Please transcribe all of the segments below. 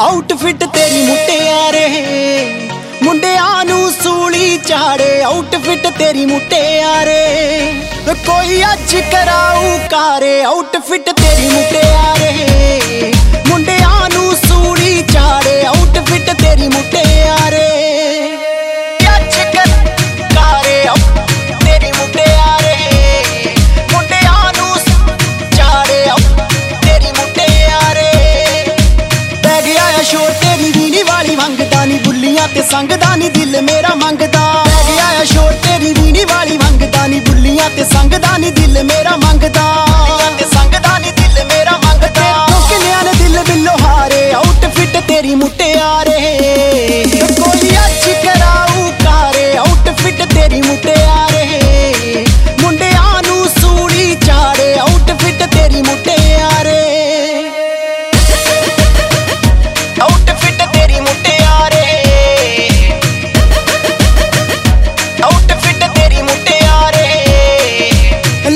Outfit ਤੇਰੀ ਮੁਟਿਆਰੇ ਮੁੰਡਿਆਂ ਨੂੰ ਸੂਲੀ ਚਾੜੇ ਆਊਟਫਿਟ ਤੇਰੀ ਮੁਟਿਆਰੇ ਕੋਈ ਅੱਜ ਕਰਾਊ ਕਾਰੇ। ਆਊਟਫਿਟ ਤੇਰੀ ਮੁਟਿਆਰੇ ਤੇ ਸੰਗਦਾ ਨਹੀਂ ਦਿਲ ਮੇਰਾ ਮੰਗਦਾ। ਪੈ ਗਿਆ ਆ ਸ਼ੋਰ, ਤੇਰੀ ਵੀਣੀ ਵਾਲੀ ਮੰਗਦਾ ਨਹੀਂ ਬੁੱਲੀਆਂ ਤੇ ਸੰਗਦਾ ਨਹੀਂ ਦਿਲ ਮੇਰਾ ਮੰਗਦਾ। ਤੇ ਸੰਗਦਾ ਨਹੀਂ ਦਿਲ ਮੇਰਾ ਮੰਗਦਾ। ਕਿੰਨਿਆਂ ਨੇ ਦਿਲ ਬਿੱਲੋ ਹਾਰੇ। ਆਊਟਫਿਟ ਤੇਰੀ ਮੁਟਿਆਰੇ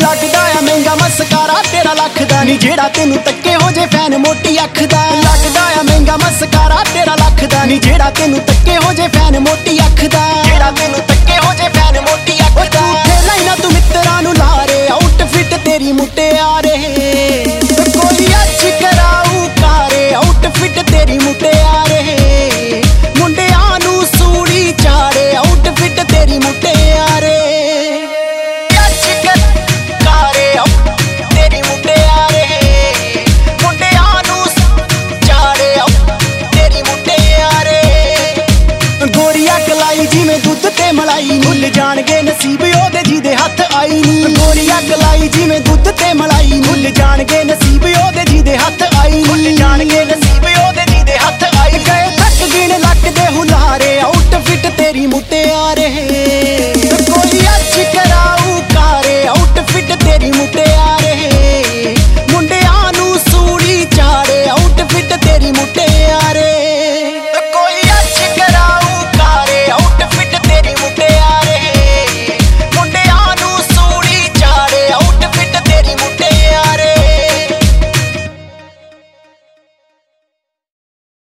ਲੱਗਦਾ ਆ, ਮਹਿੰਗਾ ਮਸਕਾਰਾ ਤੇਰਾ ਲੱਖ ਦਾ ਨਹੀਂ ਜਿਹੜਾ ਤੈਨੂੰ ਤੱਕੇ ਹੋ ਜੇ, ਫੈਨ ਮੋਟੀ ਅੱਖ ਦਾ ਲੱਗਦਾ ਆ, ਮਹਿੰਗਾ ਮਸਕਾਰਾ ਤੇਰਾ ਲੱਖ ਦਾ ਨਹੀਂ ਜਿਹੜਾ ਤੈਨੂੰ ਤੱਕੇ ਹੋ ਜੇ, ਫੈਨ ਮੋਟੀ ਅੱਖ ਦਾ ਜਿਹੜਾ ਤੈਨੂੰ ਤੱਕੇ ਹੋ ਜੇ, ਫੈਨ ਮੋਟੀ ਅੱਖ ਦਾ ਜਾਣਗੇ